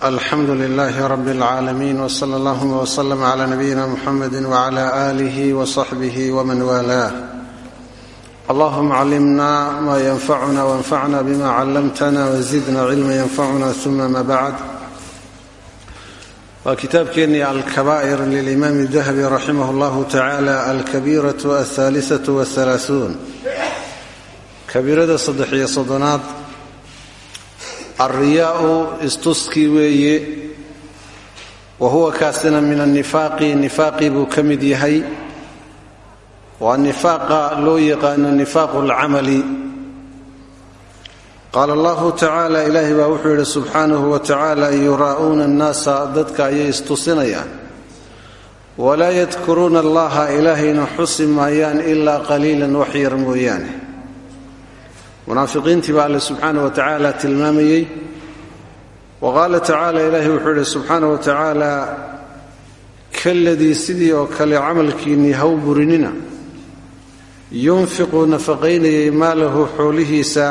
alxamdu lilaahi rab اlcaalamiin wsala allahuma wslm cla nabiyina muxamedi wcla alih wصaxbih wman waalaah allahuma callimna ma yanfacuna wanfacna bima callamtana wzidna cilma yanfacuna uma ma bacd waa kitaabkeennii alkabaa'ir lilimaam dahabi raximah اllahu tacala alkabiiraة aلhaaliثaة wاhalaثuun kabiirada saddex-iyo soddonaad alriyaau istuskii weeye. Wa huwa kaasina min annifaaqi nifaaqii buu ka mid yahay. Waa nifaaqa loo yaqaano nifaaqu alcamali qaala allahu tacaala ilaahay baa wuxuu yidhi subxaanahu wa tacaala yuraa'uuna annaasa dadka ayay istusinayaan. Walaa yadkuruuna allaha ilaahayna xusi maayaan ilaa qaliilan wax yar mooyaane munaafiqiintii baa alle subxaana wa tacaala tilmaamayey. Wa qaala tacaala ilaahay wuxuu yidhi subxaana wa tacaala kaladii sidii oo kale camalkiinnii haw burinina. Yunfiqu nafaqaynayay maalahu xoolihiisa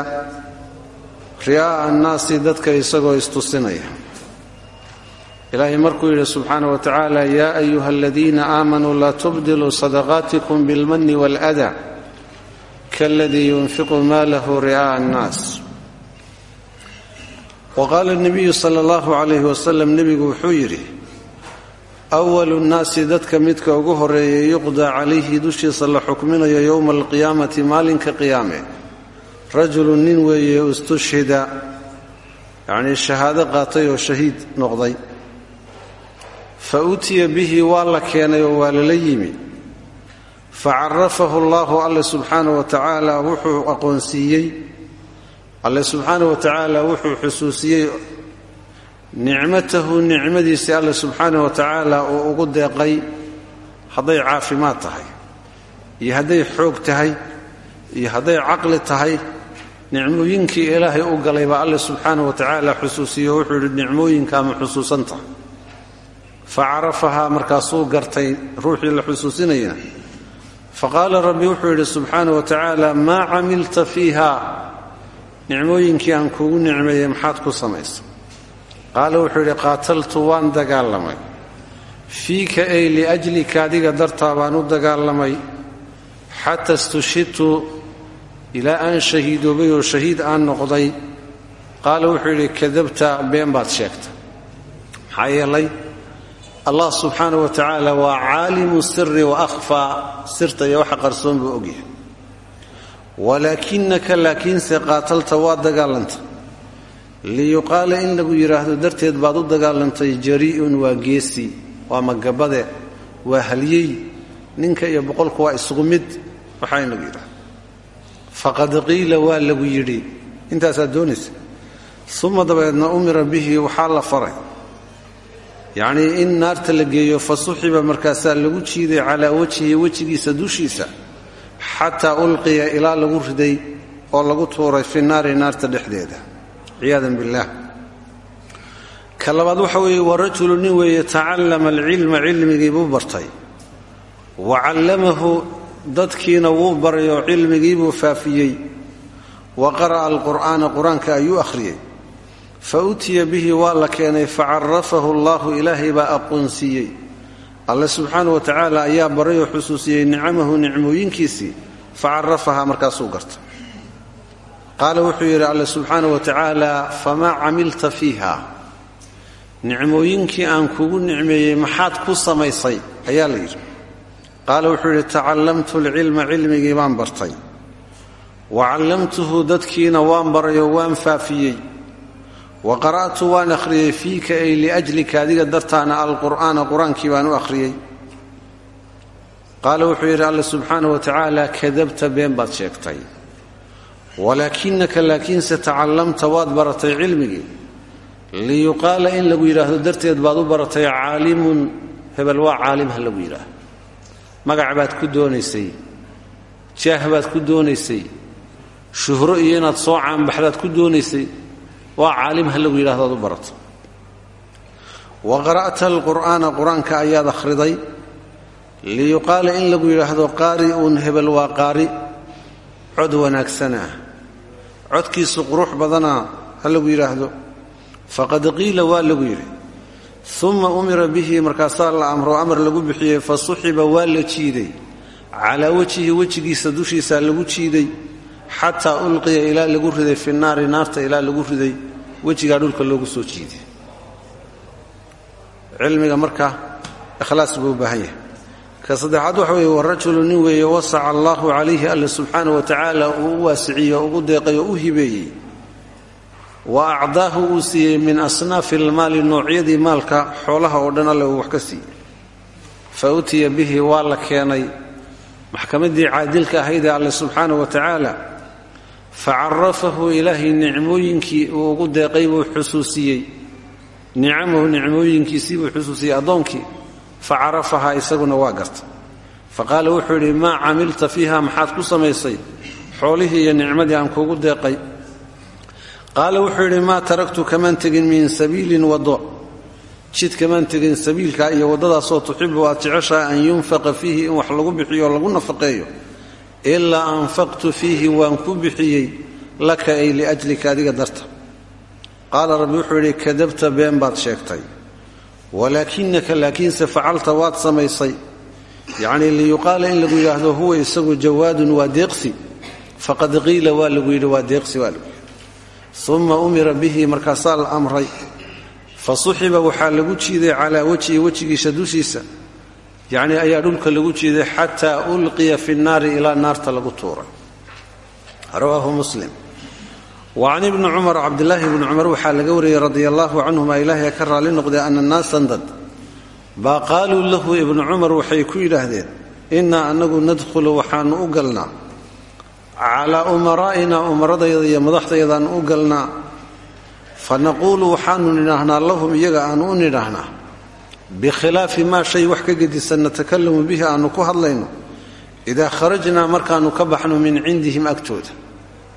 ri'aa'a annaasi dadka isagoo istusinaya. Ilaahay markuu yidhi subxaana wa tacaala yaa ayuha aladiina aamanuu laa tubdiluu sadaqaatikum bilmanni waalada kaladii yunfiqu maalahu ri'aa'a annaas wa qaala nabiyu sala allahu calayhi wasalam nebigu wuxuu yidhi awalu nnaasi dadka midka ugu horreeya yuqdaa calayhi dushiisa la xukminayo yowma alqiyaamati maalinka qiyaame rajulun nin weeye istushhida yacnii shahaado qaatay oo shahiid noqday fa utiya bihi waa la keenay oo waa lala yimi facarafahu allahu alle subxaana wa tacaala wuxuu aqoonsiiyey alle subxaana wa tacaala wuxuu xusuusiyey nicmatahu nicmadiisii alle subxaana wa tacaala uu ugu deeqay hadday caafimaad tahay iyo hadday xoog tahay iyo hadday caqli tahay. Nicmooyinkii ilaahay u galay baa alle subxaana wa tacaala xusuusiye wuxuu yidhi nicmooyinkaa ma xusuusan tahay. Fa carafahaa markaasuu gartay ruuxii la xusuusinayna faqaala rabbi wuxuu yidhi subxaana wa tacaala maa camilta fiiha? Nicmooyinkii aan kuugu nicmeeyey maxaad ku samaysay qaala wuxuu yidhi qaataltu waan dagaalamay. Fiika ay liajlika adiga dartaa baan u dagaalamay. Xata istushidtu ilaa aan shahiidoobay oo shahiid aan noqday. Qaala wuxuu yidhi kadabta been baad sheegtay maxaa yeelay allah subxaana wa tacaala waa caalimu siri wa akhfaa sirta iyo waxa qarsoon buu ogyahay. Walaakinaka laakiinse qaatalta waa dagaalantay liyuqaala in lagu yidhaahdo darteed baad u dagaalantay jari'un waa geesi waa magabade waa halyey. Ninka iyo boqolku waa isugu mid waxaa in lagu yidhahdo faqad qiila waa lagu yidhi. Intaasaad doonaysa. Uma dabeedna umira bihi waxaa la faray yacnii in naarta la geeyo fa suxiba markaasaa lagu jiiday calaa wajhihi wejigiisa dushiisa xataa ulqiya ilaa lagu riday oo lagu tuuray fi naari naarta dhexdeeda. Ciyaadan billaah. Ka labaad waxa weeye waa rajulu nin weeye tacallama alcilma cilmigii buu bartay. Wa callamahu dadkiina wuu baray oo cilmigii buu faafiyey. Wa qara'a alqur'aana qur'aanka ayuu akhriyey fa utiya bihi waa la keenay facarafahu allahu ilaahay baa aqoonsiiyey. Alle subxaana wa tacaala ayaa baray oo xusuusiyey nicamahu nicmooyinkiisii facarafahaa markaasuu gartay. Qaala wuxuu yidhi alle subxaana wa tacaala famaa camilta fiiha? Nicmooyinkii aan kugu nicmeeyey maxaad ku samaysay? Ayaa la yidhi. Qaala wuxuu yidhi tacallamtu alcilma cilmigii baan bartay. Wa callamtuhu dadkiina waan baray oo waan faafiyey wa qara'tu waan akhriyey fiika ay liajlika adiga dartaana alqur'aana qur'aankii baan u akhriyey. Qaala wuxuu yidhi alle subxaana wa tacaala kadabta been baad sheegtay. Walaakinaka laakiinse tacallamta waad baratay cilmigii. Liyuqaala in lagu yidhaahdo darteed baad u baratay caalimun hebel waa caalim ha lagu yidhaahdo magac baad ku doonaysay jaah baad ku doonaysay shuhro iyo inaad soo caanbaxdaad ku doonaysay waa caalim ha lagu yidhahdo ad barato wa qara'ta alqur'aana qur'aanka ayaad akhriday. liyuqaala in lagu yidhaahdo qaari uun hebel waa qaari cod wanaagsana ah. Codkiisu qurux badana ha lagu yidhaahdo. faqad qiila waa lagu yidhi. uma umira bihi markaasaa la amro amar lagu bixiyey. fa suxiba waa la jiiday. calaa wejhihi wejigiisa dushiisaa lagu jiiday xataa ulqiya ilaa lagu riday fi naari naarta ilaa lagu riday wejigaa dhulka loogu soo jiiday. Cilmiga marka ikhlaas buu u ka saddexaad waxa weeye warajulu nin weeye wasaca allaahu calayhi alla subxaana wa tacaala uu u waasiciye o ugu deeqay oo u hibeeyey. Wa acdaahu uu siiyey min asnaafi almaali noocyadii maalka xoolaha oo dhan alle uu wax ka siiyey. Fa utiya bihi waa la keenay. Maxkamaddii caadilka ahaydee alle subxaana wa tacaala fa carafahu ilaahay nicmooyinkii uu ugu deeqay buu xusuusiyey nicamahu nicmooyinkiisii buu xusuusiyey addoonkii fa carafahaa isaguna waa garta fa qaala wuxuu yidhi maa camilta fiiha maxaad ku samaysay xoolihii iyo nicmadii aan kuugu deeqay qaala wuxuu yidhi maa taraktu kamaan tegin min sabiilin waddo jid kamaan tegin sabiilka iyo waddadaasoo tuxibu aad jeceshaha an yunfaqa fiihi in wax lagu bixiyo lagu nafaqeeyo ilaa anfaqtu fiihi waan ku bixiyey laka ay liajlika adiga darta. Qaala rabbi wuxuu yidhi kadabta been baad sheegtay. Walaakinaka laakiinse facalta waad samaysay. Yacnii liyuqaala in lagu yidhaahdo huwa isagu jawaadun waa deeqsi. Faqad qiila waa lagu yidhi waa deeqsi waa lagu umira bihi markaasaa la amray. Fa suxiba waxaa lagu jiiday calaa wejhi wejigiisa dushiisa yacnii ayaa dhulka lagu jiiday xataa ulqiya fi nnaari ilaa naarta lagu tuuray rawaahu muslim. Wa can ibni cumar cabdilaahi bni cumar waxaa laga wariyey radia allaahu canhuma ilaahay ka raalli noqday ana naasan dad. Baa qaaluu lahu ibnu cumar waxay ku yidhaahdeen innaa annagu nadkhulu waxaannu u galnaa. Calaa umaraa'ina umaradayda iyo madaxdaydaannu u galnaa. Fa naquulu waxaannu nidhaahnaa lahum iyaga aannu u nidhaahnaa bikhilaafi maa shay wax ka gedisan natakalamu bihi aannu ku hadlayno idaa kharajnaa markaannu ka baxno min cindihim agtooda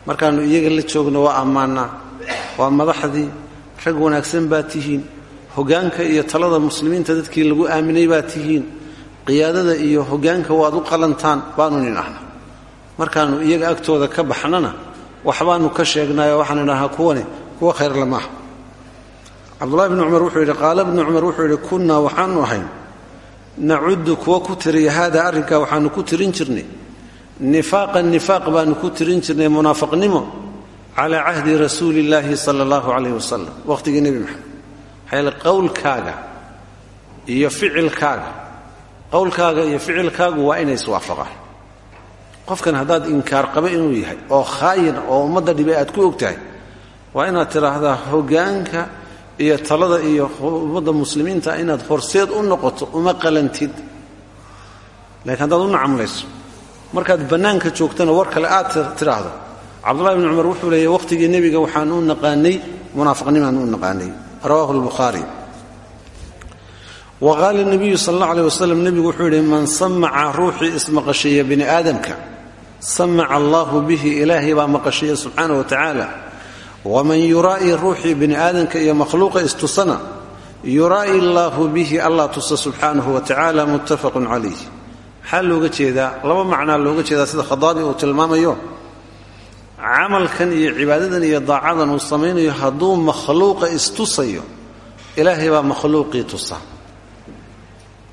markaannu iyaga la joogno waa ammaannaa waa madaxdii rag wanaagsan baad tihiin hoggaanka iyo talada muslimiinta dadkii lagu aaminay baad tihiin qiyaadada iyo hoggaanka waad u qalantaan baannu nidhahnaa markaannu iyaga agtooda ka baxnana waxbaannu ka sheegnaayo waxaan idhahnaa kuwani kuwa khayrle maaha cabdullahi bni cumar wuxuu yidhi qaala bni cumar wuxuu yidhi kunnaa waxaannu ahayn. Nacuddu kuwa ku tiriya haada arrinkaa waxaannu ku tirin jirnay. Nifaaqan nifaaq baannu ku tirin jirnay munaafaqnimo calaa cahdi rasuuli illaahi sala allahu calayh wasalam waqhtigii nebi iyo ficilkaaga. Qowlkaaga iyo ficilkaagu waa inay iswaafaqaan. Qofkan haddaad inkaar qaba inuu yahay oo khaayin oo ummadda aad ku og waa inaad tidhaahdaa hoggaanka iyo talada iyo ummadda muslimiinta inaad horseed u noqoto uma qalantid. Laakiin haddaad u nacamlayso markaad bannaanka joogtana war kale aad tidhaahdo cabdullahi bni cumar wuxuu leeyahy wakhtigii nebiga waxaan u naqaanay munaafiqnimaan u naqaanay. Rawahu lbukhaari wa qaala nabiyu sal alla aleh wasalam nebigu wuxuu yidhi man samaca ruuxii ismaqashiiya bini aadamka samaca allaahu bihi ilaahay baa maqashiya subxaana wa tacaala waman yuraa'i ruuxii bini aadamka iyo makhluuqa istusana yuraa'i allaahu bihi allah tusa subxaanahu wa tacaala muttafaqun calayh maxaa looga jeedaa laba macnaa looga jeedaa sida khadaabi uu tilmaamayo camalkan iyo cibaadadan iyo daacadan uu samaynayo hadduu makhluuqa istusayo ilaahay baa makhluuqii tusa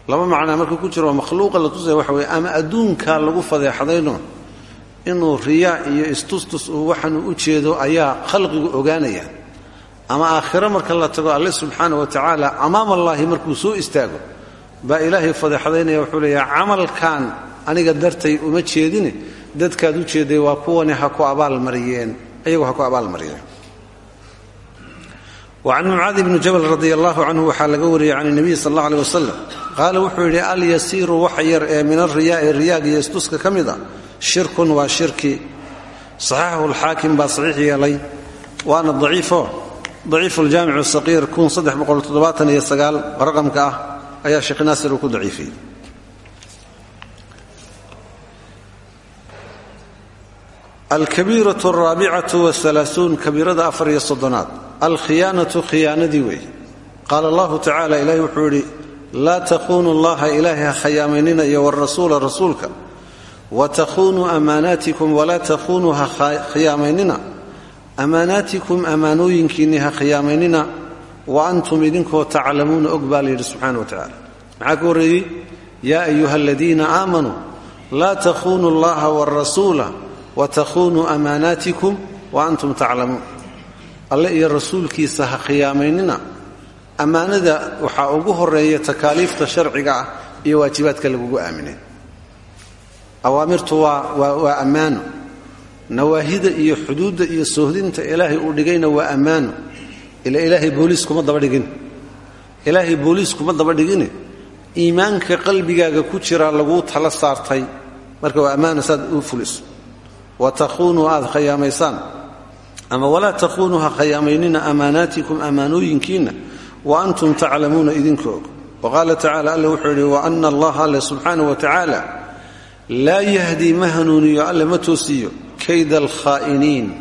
laba macnaa marka ku jiro makhluuqa la tusaya waxa weye ama adduunkaa lagu fadeexdayno inuu riyaa iyo istustus uu waxaanu u jeedo ayaa khalqigu ogaanaya. Ama aakhiro marka la tago alle subxaana wa tacaala amaam allaahi markuu soo istaago baa ilaahay fadeexdaynaya wuxuu leeyaha camalkan aniga dartay uma jeedine dadkaad u jeeday waa kuwani ha ku abaalmariyeen ayagu ha ku abaalmariyeen wa can mucaadi bni jabal radi allahu canhu waxaa laga wariyey can nabiy sal alla aleh wasalam wuxuu yidhi alyasiiru waxa yar ee min alriyaa'i riyaag iyo istuska ka mid a shirkun waa shirki. Saxaxahu lxaakim baa saxiix yeelay waana daciifo. Daciifu ljaamicu saqiir kun saddex boqol toddobaatan iyo sagaal raqamka ah ayaa sheekh naasir uu ku daciifiyey. Alkabiiratu araabicatu waalaauun kabiirada afar iyo soddonaad. Alkhiyaanatu khiyaanadii weeye qaala allahu tacaala ilahi wuxuu yidhi laa taquunu allaha ilaahay ha khayaamanina iyo warasuula rasuulka wa taquunuu ammaanaatikum walaa taquunuu ha khiyaamaynina ammaanaatikum ammaanooyinkiinni ha khiyaamaynina wa antum idinkoo taclamuuna og baa layidhi subxana wa tacala maxaa ka horreeyey yaa ayuha aladiina aamanuu laa taquunuu allaha warasuula wa taquunuu ammaanaatikum wa antum taclamuun alle iyo waxaa ugu horreeya takaaliifta sharciga ah iyo waajibaadka lagugu aaminay awaamirtu waa ammaano. Nawaahida iyo xuduudda iyo soohdinta ilaahay uu dhigayna waa ammaano. Ila ilaahay booliis kuma dabadhigin ilaahay booliis kuma dabadhigine iimaanka qalbigaaga ku jira laguu tala saartay. Marka waa ammaano saad u fuliso wa taquunuu aad khayaamaysaan ama walaa taquunuu ha khayaamaynina ammaanaatikum wa antum taclamuuna idinka og wa qaala tacala alle wuxuu yidhi wa tacaala laa yahdii ma hanuuniyo alle ma toosiiyo kayda alkhaa'iniin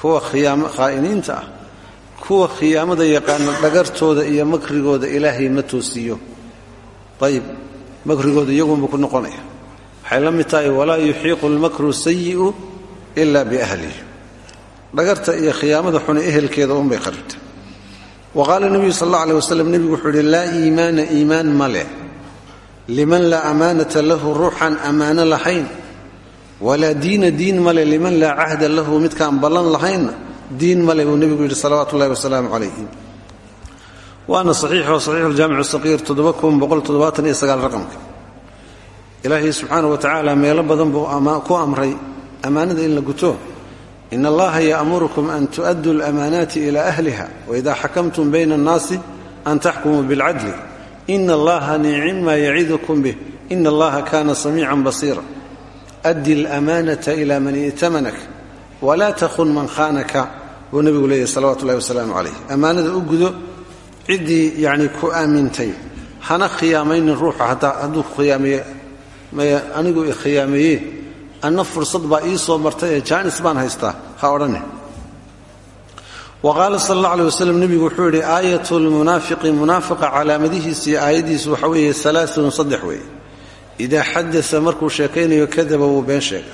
kuwa khaa'iniinta ah kuwa khiyaamada yaqaana dhagartooda iyo makrigooda ilaahay ma toosiiyo ayib makrigooda iyagunbuu ku noqonaya. Waxay la mid tahay walaa yuxiiqu almakru sayi'u ila biahlih dhagarta iyo khiyaamada xune ehelkeeda unbay qaribta wa qaala nebiyu sal alla aleh wasalam nebigu wuxuu laa iimaana iimaan ma liman laa amaanata lahu ruuxan ammaano lahayn. Walaa diina diin male liman laa cahda lahu midkaan ballan lahaynna diin male buu nebigu yidhi salawaatu ullahi wasalaamu calayhi. Waana saxiixo saxiixu ljaamic saqiir raqamka. Ilaahay subxaana wa tacaala meelo badan buu ku amray ammaanada in la guto. In allaha ya'murukum an tu'adduu lamaanaati ila ahliha waida xakamtum bayna annaasi an taxkumuu bilcadli ina allaha nicima yacidukum bih. Ina allaha kana samiican basiira. Addi lamaanata ila man i'tamanak walaa takhun man khaanaka buu nebigu leeyahy salawatu ullahi wasalaamu calayh ammaanada u gudo ciddii yani ku aamintay. Hana khiyaamaynin ruuxa hadduu khiyaameeye maya anigu i anna fursad baa ii soo martay ee jaanis baan haystaa. Ha odhanne wa qaala sal alla aleh waslem nebigu wuxuu yidhi aayat lmunaafiqi munaafiqa calaamadihiisa iyo aayaddiisu waxa weeye alaaun saddex weeye idaa xadasa markuu sheekaynayo kadaba wuu been sheega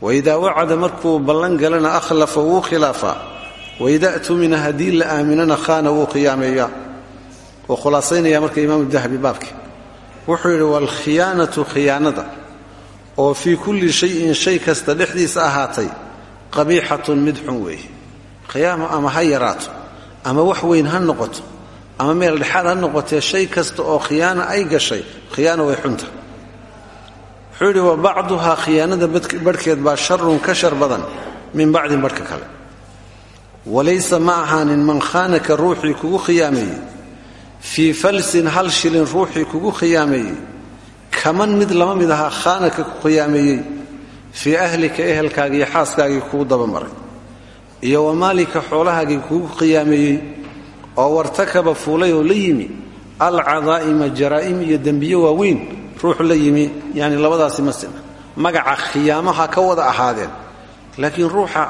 waidaa wacada markuu ballan galana akhlafa wuu khilaafaa waida tumina haddii la aaminana khaana wuu khiyaameeyaa wuu khulaasaynaya marka imaamu dahabi baabki wuxuu yidhi waalkhiyaanatu khiyaanada oo fii kulli shayin shay kasta dhexdiisa ahaatay qabiixatun mid xun weeye khiyaamo ama ha yaraato ama wax weyn ha noqoto ama meel dhexaad ha noqotee shay kasta oo khiyaano ay gashay khiyaano way xunta. Wuxuu yidhi wa bacduhaa khiyaanada barhkeed baa sharun ka shar badan min bacdin barhka kale. Walaysa ma ahaanin man khaanaka ruuxii kugu khiyaameeyey fii falsin hal shilin ruuxii kugu khiyaameeyey kaman mid lama mid ahaa khaanaka ku khiyaameeyey fii ahlika ehelkaagii xaaskaagii kugu dabamaray iyo wamaalika xoolahaagii kugu khiyaameeyey oo wartakaba fuulay oo la yimi alcadaa'ima jaraa'im iyo dembiye waaweyn ruux la yimi yani labadaasi magaca khiyaamaha ka wada ahaadeen laakiin ruuxa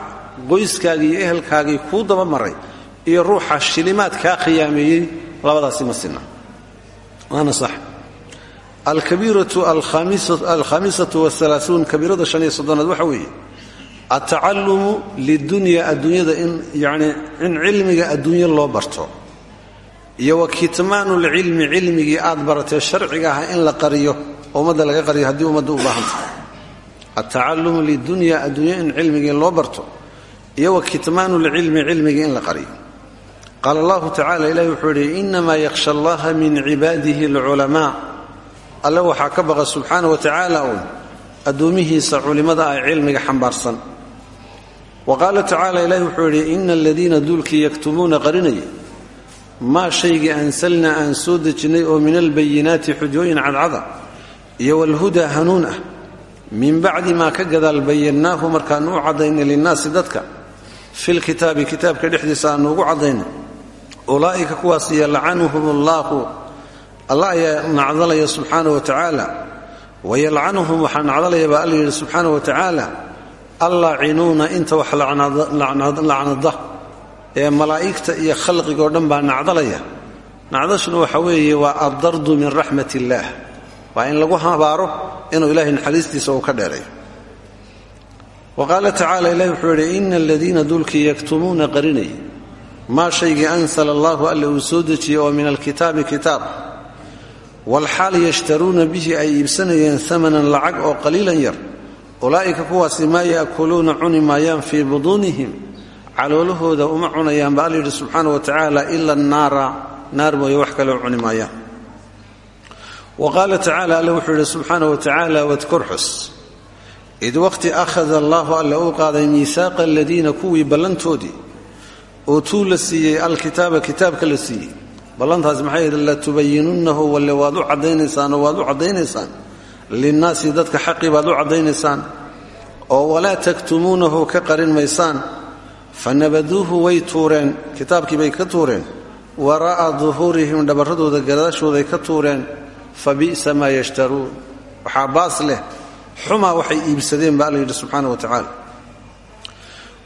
qoyskaagii iyo ehelkaagii kuu dabamaray iyo ruuxa shilimaad kaa khiyaameeyey labadaasi ma sina. Waana sax alkabiiratu alkhamisatu waalaauun kabiirada shan iyo soddonaad waxa atacalumu lidunya adduunyada in cilmiga adduunyo loo barto iyo wa kitmaanu lcilmi cilmigii aad baratee sharciga ah in la qariyo ummadda laga qariyo haddii ummadda u baahanta atacalumu lidunya adduunyo in cilmigii loo barto iyo wa kitmaanu lcilmi cilmigii in la qariyo qaala allahu tacala ilahi wuxuu yidhi inamaa yakhsha allaha min cibaadihi alculamaa alle waxaa ka baqa subxaana wa tacaala uun addoomihiisa culimmada ah cilmiga xambaarsan wa qaala tacala ilahi wuxuu yidhi ina aladiina duulkii yaktumuuna qarinaya maa shaygii ansalnaa aan soo dejinnay oo min albayinaati xujooyin cadcada iyo walhudaa hanuun ah min bacdi maa ka gadaal bayannaahu markaanu u caddaynay linnaasi dadka filkitaabi kitaabka dhexdiisa aanu ugu caddaynay. Ulaa'ika kuwaas yalcanuhum allaahu allah ayaa nacdalaya subxaana wa tacaala tacaala allaacinuuna inta wax lacnada ee malaa'igta iyo khalqigoo dhan baa nacdalaya. Nacdashuna waxa weeye waa addardu min raxmat illaah waa in lagu habaaro inuu ilahay naxariistiisa uu ka dheerayo wa qaala tacaala ilahi wuxuu yidhi ina aladiina dulkii yaktumuuna qarinay. Maa shaygii ansala allahu alle uu soo dejiyey oo min alkitaabi kitaab. Walxaal yashtaruuna bihi ay iibsanayeen amanan lacag oo qaliilan yar ulaa'ika kuwaasi maa ya'kuluuna cuni maayaan fii buduunihim caloolahooda uma cunayaan ba alla yidhi subxaana wa tacaala ila annaara. Naar mooye wax kale u cuni maayaan. Wa qaala tacaala alle wuxuu yidhi subxaana wa tacaala wadkur xus. Id waqti akhada allaahu alle uu qaaday miisaaqa aladiina kuwii ballantoodii ootuu la siiyey alkitaaba kitaabka la siiyey. Ballantaas maxay ahayd latubayinunnahu walle waad u caddaynaysaan oo waad u caddaynaysaan linnaasi dadka xaqii baad u caddaynaysaan oo walaa taktumuunahu ka qarin maysaan fanabaduuhu way tuureen kitaabkii bay ka tuureen waraa'a duhuurihim dhabarradooda gadaashooday ka tuureen fa bi'sa maa yashtaruun. Waxaa baas leh xumaa waxay iibsadeen ba alla yidhi subxaana wa tacaala.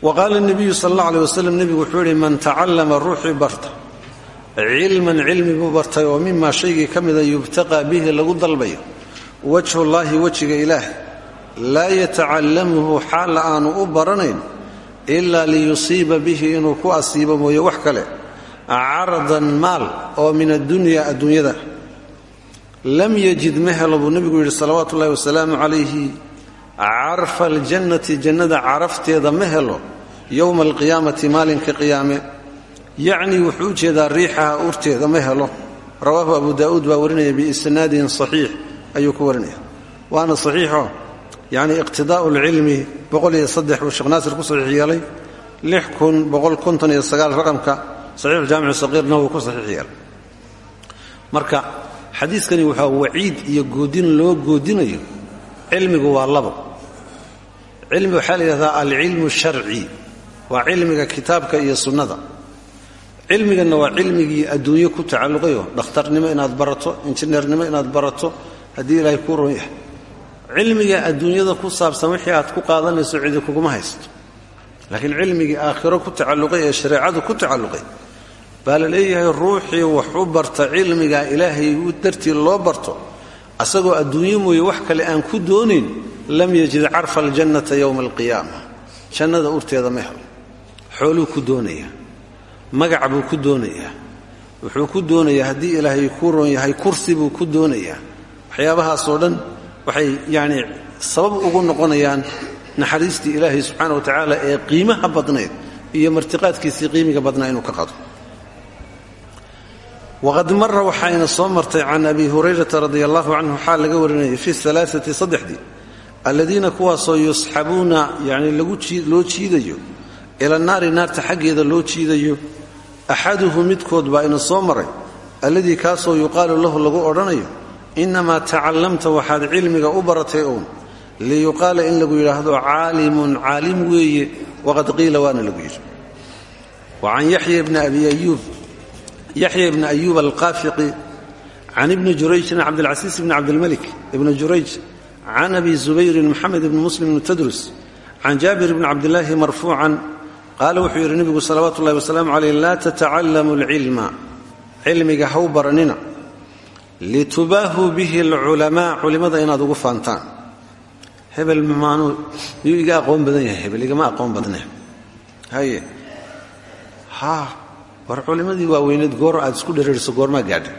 Wa qaala nebiyu sal alla aleh wasalam nebigu wuxuu yidhi man tacallama ruuxii barta cilman cilmi buu bartay oo mimaa shaygii ka mida yubtaqaa bihi lagu dalbayo wajhullaahi wejiga ilaah laa yatacallamuhu xaalla aanu u baranayn ilaa liyusiiba bihi inuu ku asiibo mooye wax kale caradan maal oo min addunya adduunyada. Lam yajid ma helo buu nebigu yidhi salawaatu ullahi wasalaamu calayhi carfa aljannati jannada carafteeda ma helo yowma alqiyaamati maalinka qiyaame. Yacnii wuxuu u jeedaa riixaha urteeda ma helo rawaahu abu daa'uud baa warinaya biisnaadin saxiix ayuu ku warinaya. Waana saxiixo. Yacni iqtidaa'u lcilmi boqoliyo saddex buu sheekh ku saxiix lix kun boqol konton iyo sagaal raqamka saxiixuljaamicu saqiirna wuu ku saxiix marka xadiiskani waxaa waciid iyo goodin loo goodinayo. Cilmigu waa labo. Cilmi waxaa la yidhahdaa alcilmu sharci. Waa cilmiga iyo sunnada. Cilmiganna waa cilmigii adduunyo ku tacalluqayo dhakhtarnimo inaad barato injineernimo inaad barato haddii ilaahay kuu ron yahay cilmiga adduunyada ku saabsan wixii aad ku qaadanayso cidi kuguma haysto. Laakiin cilmigii aakhiro ku tacalluqay ee shareecadu ku tacalluqay baa leeyahay ruuxii wax barta cilmiga ilaahay dartii loo barto. Asagoo adduunyo mooye wax kale aan ku doonayn lam yajid carfa aljannata yowma alqiyaama. Jannada urteeda ma helo. Xooluu ku doonayaa. Magac ku doonayaa. Wuxuu ku doonayaa haddii ilaahay kuu ron yahay kursi buu ku doonayaa waxyaabahaasoo dhan waxay yacnii sabab ugu noqonayaan naxariistii ilaahay subxaana wa tacaala ee qiimaha badnayd iyo martiqaadkiisii qiimiga badnaa inuu ka qado waqad mara waxayna soo martay can abi hurayrata radi allahu canhu waxaa laga warinayay fi alaaati saddexdii alladiina kuwaasoo yusxabuuna yani loo jiidayo ila naari naarta xaggeeda loo jiidayo axaduhu midkood baa ina soo maray alladii kaasoo yuqaalu lahu lagu odhanayo innamaa tacallamta waxaad cilmiga u baratay uun liyuqaala in lagu yidhaahdo caalimun caalim weeye waqad qiila waana lagu yidhi wa can yaxya bni abi ayuub yaxya ibni ayuub alqaafiqi can ibni jurayjin cabdilcasiis bni cabdilmalik ibni jurayj can abi zubayrin moxamed ibni muslim ibni tadrus can jaabir bni cabdilaahi marfuucan qaala wuxuu yidhi nebigu salawaatu ullahi wasalaamu caleyh laa tatacallamu alcilma cilmiga haw baranina litubaahuu bihi alculamaa culimmada inaad ugu faantaan hebel maanuu yuu iga aqoon badan yahay hebel igama aqoon badne haye haa war culimmadii waaweyneed goor aad isku dhereeriso goormaa gaadha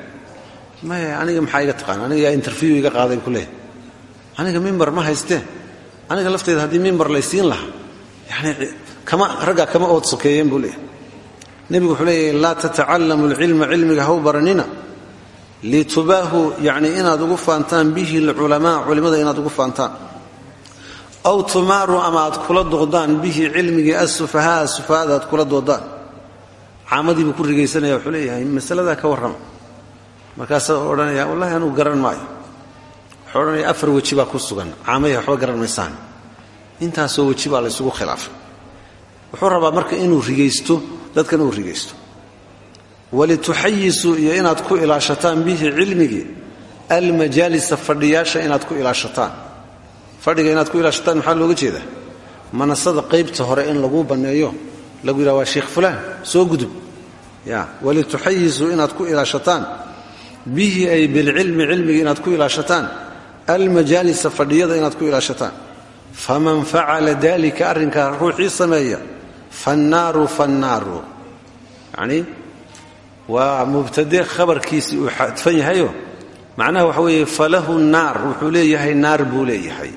maya aniga maxaa iga taqaan aniga yaa interview iga qaaday ku leeyahy aniga mimbar ma haystee aniga lafteeda haddii mimbar laysiin lahaa yani kama raggaa kama ood sokeeyeen buu leeyahy nebigu wuxuu leeyahy laa tatacallamu alcilma baranina litubaahu yacni inaad ugu faantaan bihi alculamaa culimmada inaad ugu faantaan. Aw tumaaru ama aad kula doodaan bihi cilmigii asufahaa sufahaada aad kula doodaan caamadii buu ku rigaysanaya wuxuu leeyahay masaladaa ka warrama. Markaasaa odhanaya wallahi anugu garan maayo. Wuxuu odhanaya afar weji baa ku sugan. Caamaya waxba garan maysaan. Intaasoo weji baa laysugu khilaafay. Wuxuu rabaa marka inuu rigaysto dadkan uu rigaysto walituxayisuu iyo inaad ku ilaashataan bihi cilmigii almajaalisa fadhiyaasha inaad ku ilaashataan fadhiga inaad ku ilaashataan maxaa looga jeedaa manasada qaybta hore in lagu banneeyo lagu yidhaha waa sheikh fulaan soo gudub ya walituxayisuu inaad ku ilaashataan bihi ay bilcilmi cilmiga inaad ku ilaashataan almajaalisa fadhiyada inaad ku ilaashataan faman facala dalika arrinkaa ruuxii sameeya fannaaru fannaaru waa mubtade khabarkiisii uu xadfan yahayo. Macnaha waxa weeye falahu naar wuxuu leeyahay naar buu leeyahay.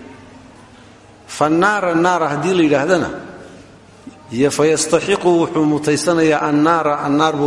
Fannaara naara haddii la yidhaahdana iyo fayastaxiqu wuxuu mutaysanayaa annaara annaar buu